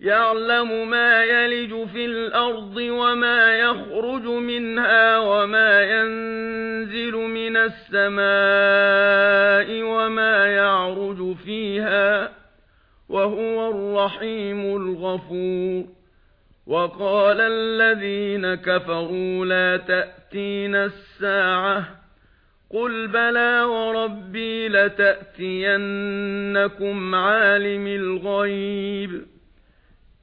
يَعْلَمُ مَا يَلِجُ فِي الْأَرْضِ وَمَا يَخْرُجُ مِنْهَا وَمَا يَنزِلُ مِنَ السَّمَاءِ وَمَا يَعْرُجُ فِيهَا وَهُوَ الرَّحِيمُ الْغَفُورُ وَقَالَ الَّذِينَ كَفَرُوا لَا تَأْتِينَ السَّاعَةُ قُلْ بَلَى وَرَبِّي لَتَأْتِيَنَّكُمْ عَالِمِ الْغَيْبِ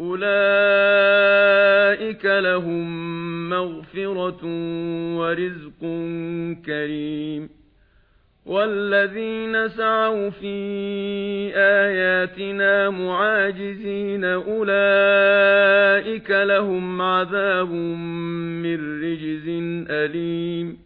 أُولَئِكَ لَهُم مَّغْفِرَةٌ وَرِزْقٌ كَرِيمٌ وَالَّذِينَ سَعَوْا فِي آيَاتِنَا مُعَاجِزِينَ أُولَئِكَ لَهُمْ عَذَابٌ مِّن رِّجْزٍ أَلِيمٌ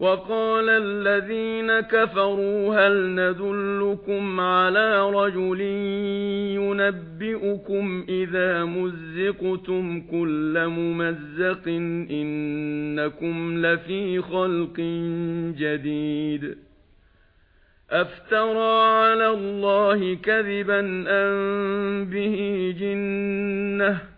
وَقَالَ الَّذِينَ كَفَرُوا هَلْ نَدُلُّكُمْ عَلَى رَجُلٍ يُنَبِّئُكُمْ إِذَا مُزِّقْتُمْ كُلَّ مُمَزَّقٍ إِنَّكُمْ لَفِي خَلْقٍ جَدِيدٍ أَفْتَرَى عَلَى اللَّهِ كَذِبًا أَم بِهِ جِنَّةٌ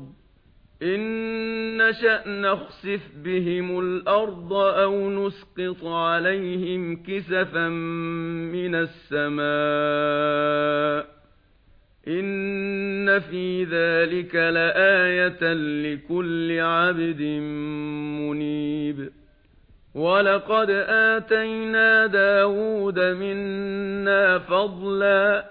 إن شأ نخسف بهم الأرض أو نسقط عليهم كسفا من السماء إن في ذلك لآية لكل عبد منيب ولقد آتينا دَاوُودَ منا فضلاً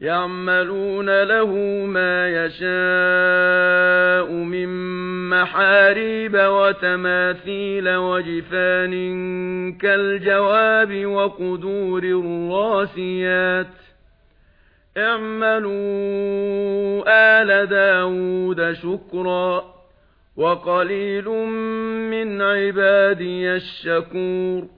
يَعْمَلُونَ لَهُ مَا يَشَاءُ مِنْ مَحَارِيبَ وَتَمَاثِيلَ وَجِفَانٍ كَالْجَوَابِ وَقُدُورٍ رَاسِيَاتٍ اعملوا آلَ دَاوُدَ شُكْرًا وَقَلِيلٌ مِنْ عِبَادِيَ الشَّكُورُ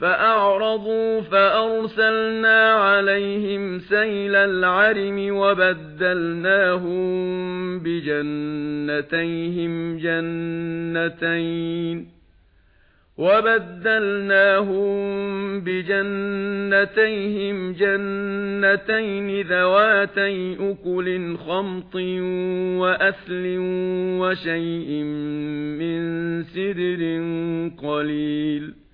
فأعرضوا فأرسلنا عليهم سيل العرم وبدلناهم بجنتيهم جنتين وَبَدَّلْنَاهُمْ بِجَنَّتَيْهِمْ جَنَّتَيْنِ ذَوَاتَيْ أُكُلٍ خَمْطٍ وَأَثْلٍ وَشَيْءٍ مِّن سِدْرٍ قَلِيلٍ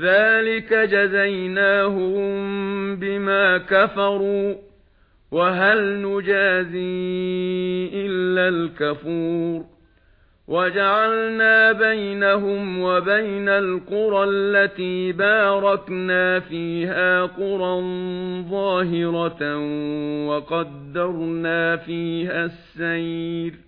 ذَلِكَ جَزَيْنَاهُمْ بِمَا كَفَرُوا وَهَلْ نُجَازِي إِلَّا الْكَفُورَ وَجَعَلْنَا بَيْنَهُمْ وَبَيْنَ الْقُرَى الَّتِي بَارَكْنَا فِيهَا قُرًى ظَاهِرَةً وَقَدَّرْنَا فِيهَا السَّيْرَ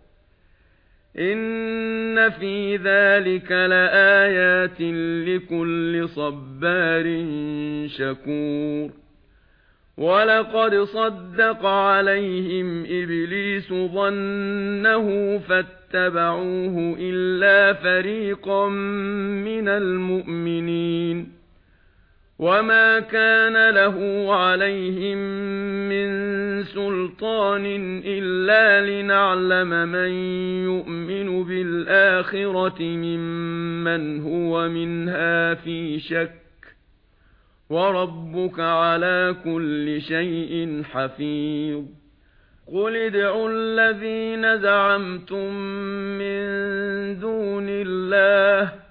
ان في ذلك لآيات لكل صبار شكور ولقد صدق عليهم ابليس ظنه فاتبعوه الا فريقا من المؤمنين وَمَا كَانَ لَهُ عَلَيْهِمْ مِنْ سُلْطَانٍ إِلَّا لِنَعْلَمَ مَنْ يُؤْمِنُ بِالْآخِرَةِ مِمَّنْ هُوَ مِنْهَا فِي شَكٍّ وَرَبُّكَ عَلَى كُلِّ شَيْءٍ حَفِيظٌ قُلِ ادْعُوا الَّذِينَ زَعَمْتُمْ مِنْ دُونِ اللَّهِ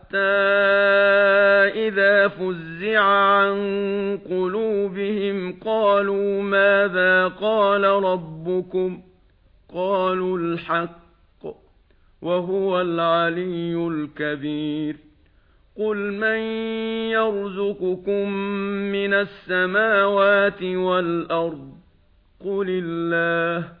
حَتَّى إِذَا فُزِّعَ عَن قُلُوبِهِمْ قَالُوا مَاذَا قَالَ رَبُّكُمْ قَالُوا الْحَقَّ وَهُوَ الْعَلِيُّ الْكَبِيرُ قُلْ مَن يَرْزُقُكُم مِّنَ السَّمَاوَاتِ وَالْأَرْضِ قُلِ اللَّهُ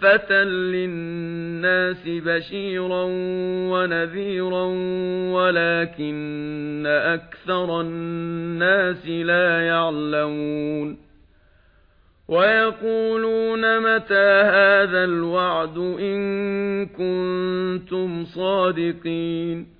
كَافَّةً لِلنَّاسِ بَشِيرًا وَنَذِيرًا وَلَكِنَّ أَكْثَرَ النَّاسِ لَا يَعْلَمُونَ وَيَقُولُونَ مَتَى هَذَا الْوَعْدُ إِن كُنتُمْ صَادِقِينَ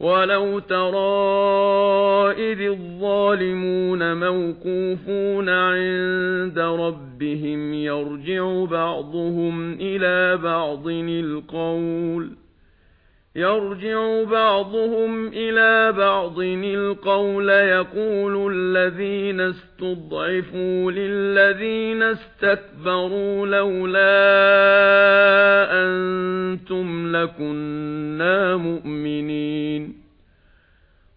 وَلَوْ تَرَى إِذِ الظَّالِمُونَ مَوْقُوفُونَ عِندَ رَبِّهِمْ يَرْجِعُ بَعْضُهُمْ إِلَى بَعْضٍ الْقَوْلَ يَرْجِعُ بَعْضُهُمْ إِلَى بَعْضٍ. الْقَوْلَ يَقُولُ الَّذِينَ اسْتُضْعِفُوا لِلَّذِينَ اسْتَكْبَرُوا لَوْلَا أَنْتُمْ لَكُنَّا مُؤْمِنِينَ.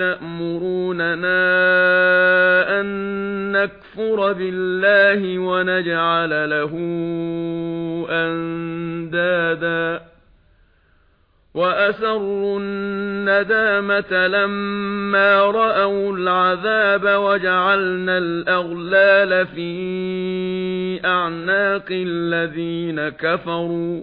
تَأْمُرُونَنَا أَن نَّكْفُرَ بِاللَّهِ وَنَجْعَلَ لَهُ أَندَادًا وَأَسَرُّوا النَّدَامَةَ لَمَّا رَأَوُا الْعَذَابَ وَجَعَلْنَا الْأَغْلَالَ فِي أَعْنَاقِ الَّذِينَ كَفَرُوا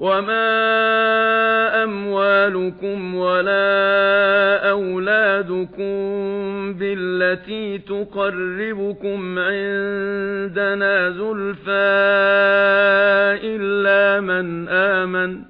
وَمَا أَمْوَالُكُمْ وَلَا أَوْلَادُكُمْ بِالَّتِي تُقَرِّبُكُمْ عِندَنَا زُلْفَىٰ إِلَّا مَنْ آمَنَ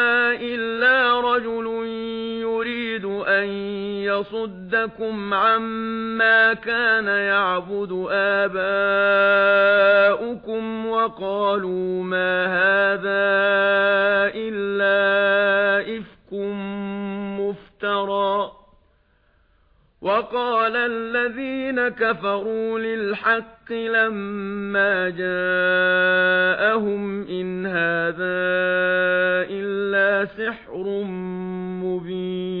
يَصُدَّكُمْ عَمَّا كَانَ يَعْبُدُ آبَاؤُكُمْ وَقَالُوا مَا هَذَا إِلَّا إِفْكٌ مُفْتَرًى وَقَالَ الَّذِينَ كَفَرُوا لِلْحَقِّ لَمَّا جَاءَهُمْ إِنْ هَذَا إِلَّا سِحْرٌ مُبِينٌ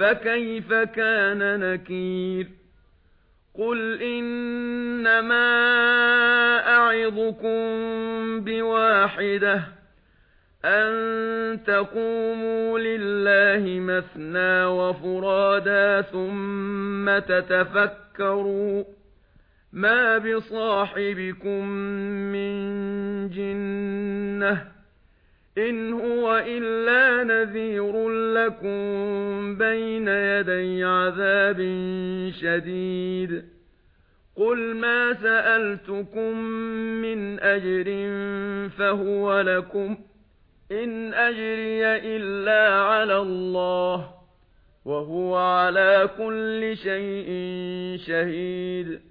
فَكَيْفَ كَانَ نَكِيرِ قُلْ إِنَّمَا أَعِظُكُم بِوَاحِدَةٍ أَن تَقُومُوا لِلَّهِ مَثْنَى وَفُرَادَى ثُمَّ تَتَفَكَّرُوا مَا بِصَاحِبِكُم مِّن جِنَّةٍ إِنْ هُوَ إِلَّا نَذِيرٌ لَكُمْ بَيْنَ يَدَيْ عَذَابٍ شَدِيدٍ قُلْ مَا سَأَلْتُكُمْ مِنْ أَجْرٍ فَهُوَ لَكُمْ إِنْ أَجْرِيَ إِلَّا عَلَى اللَّهِ وَهُوَ عَلَى كُلِّ شَيْءٍ شَهِيدٌ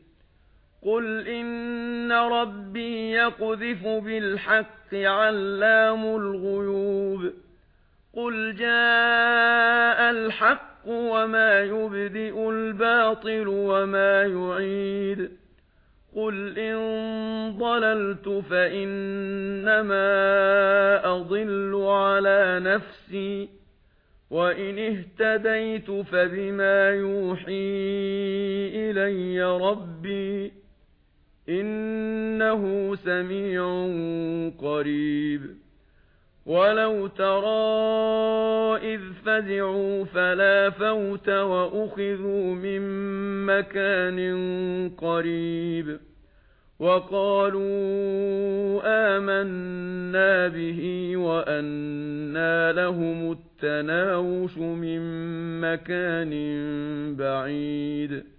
قُلْ إِنَّ رَبِّي يَقْذِفُ بِالْحَقِّ عَلَّامُ الْغُيُوبِ قُلْ جَاءَ الْحَقُّ وَمَا يُبْدِئُ الْبَاطِلُ وَمَا يُعِيدُ قُلْ إِن ضَلَلْتُ فَإِنَّمَا أَضِلُّ عَلَى نَفْسِي وَإِنِ اهْتَدَيْتُ فَبِمَا يُوحِي إِلَيَّ رَبِّي إِنَّهُ سَمِيعٌ قَرِيبٌ. وَلَوْ تَرَى إِذْ فَزِعُوا فَلَا فَوْتَ وَأُخِذُوا مِنْ مَكَانٍ قَرِيبٍ. وَقَالُوا آمَنَّا بِهِ وأنا لَهُمُ التَّنَاوُشُ مِنْ مَكَانٍ بَعِيدٍ.